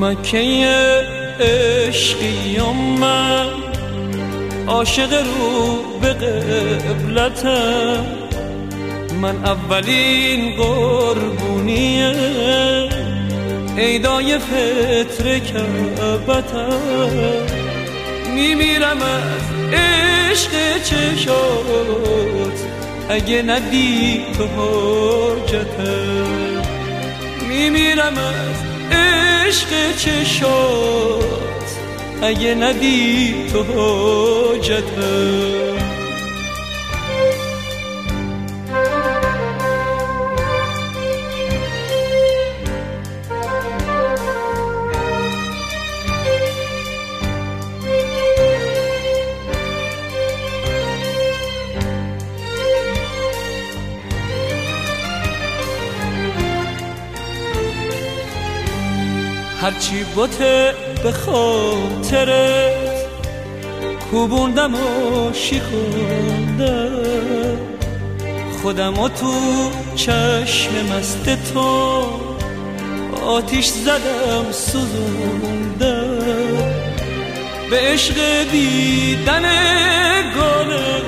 مکه عشقی من عاشق رو به قبلتم. من اولین قربونیه ایدای فطر کبتم میمیرم از عشق چشات اگه ندی تو حاجتم. میمیرم از عشق چشات اگه ندی تو حاجتم هرچی بوته به خاطرت کوبوندم و شیخوندم خودم و تو چشم مست تو آتیش زدم سوزوندم به عشق دیدن گاله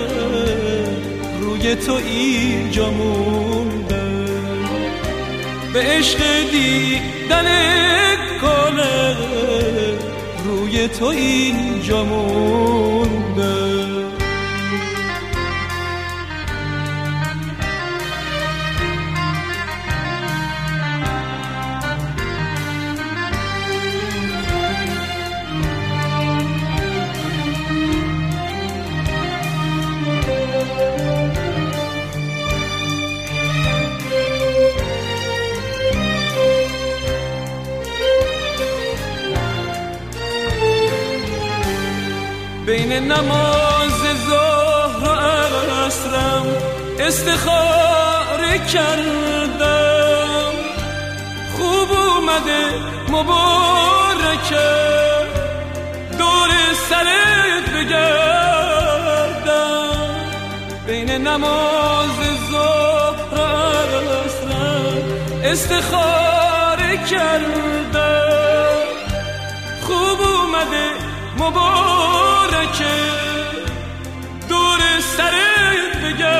روی تو اینجا موندم به عشق دیدن گاله روی تو اینجا موندم نماز ظهر و عصرم استخاره کردم. خوب اومده مبارکه. دور سرت بگردم. بین نماز ظهر و عصرم استخاره کردم. خوب اومده مبارکه. دور سرت بگردم.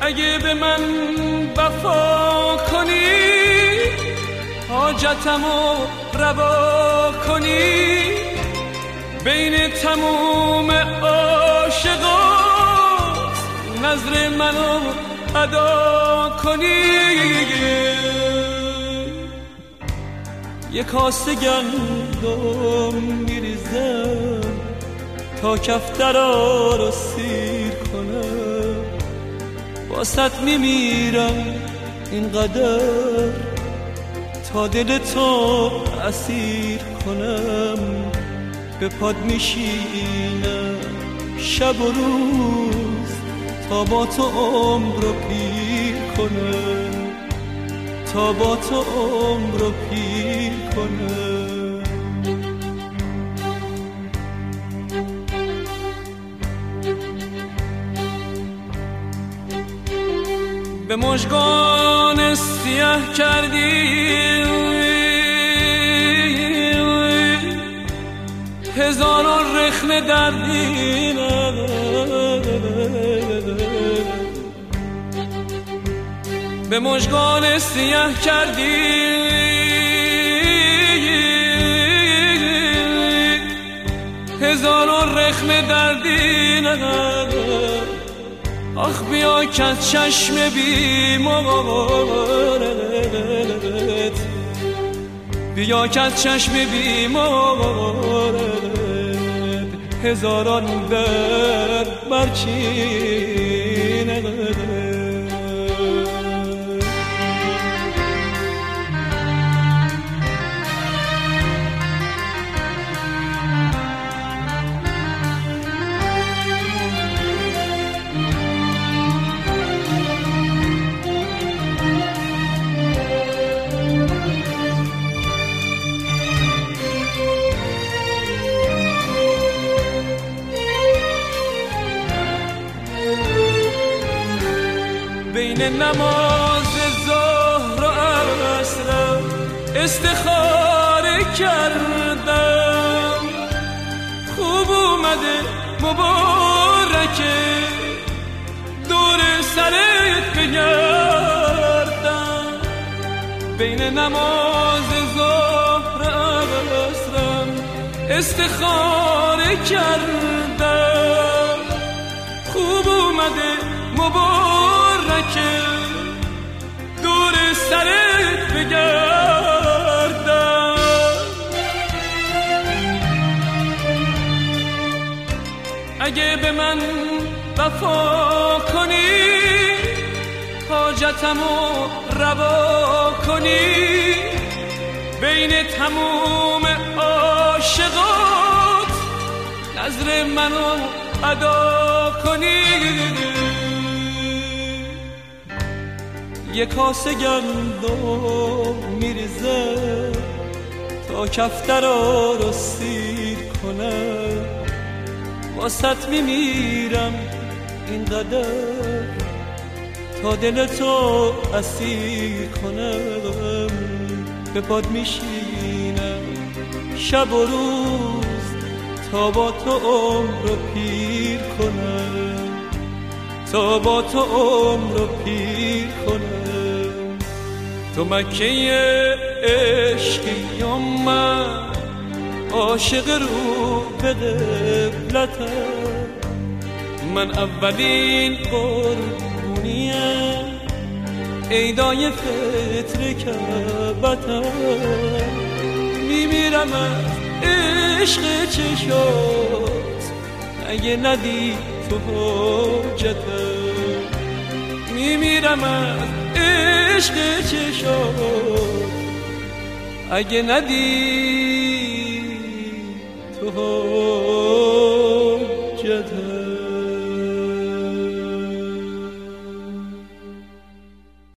اگه به من وفا کنی حاجتمو روا کنی. بین تموم عاشقات نظر منو ادا کنی. یه کاسه گندم میریزم تا کفترا رو سیر کنم باست میمیرم اینقدر تا دل تو اسیر کنم. به پاد میشینم شب و روز تا با تو عمر رو پیر کنم. با تو عمر رو پیر کنم. به مژگان سیاه کردی هزاران رخنه در به مژگان سیاه کردی. هزاران رخنه در دینم آخ بیا که از چشم بیمارت بیا که از چشم بیمارت هزاران در برچینه بین نماز ظهر و عصر استخاره کردم. خوب اومده مبارکه. دور سرت بگردم. بین نماز ظهر عصرم استخاره کردم. خوب اومده مبارکه. دور سرت بگردم. اگه به من وفا کنی حاجتمو روا کنی. بین تموم عاشقات نظر منو ادا کنی. یه کاسه گندم میریزه تا کفترا رو سیر کنه. واسط میمیرم اینقدر تا دل تو اسیر کنم به پاد میشینم شب و روز تا با تو عمر رو پیر کنم تا با تو عمر رو پیر تو مکه عشقی یا من عاشق رو به قبلتم من اولین قربونیم ایدای فطر کبتم میمیرم از عشق چشات اگه ندی تو حجتم میمیرم از عشق چشم اگه ندید تو جدن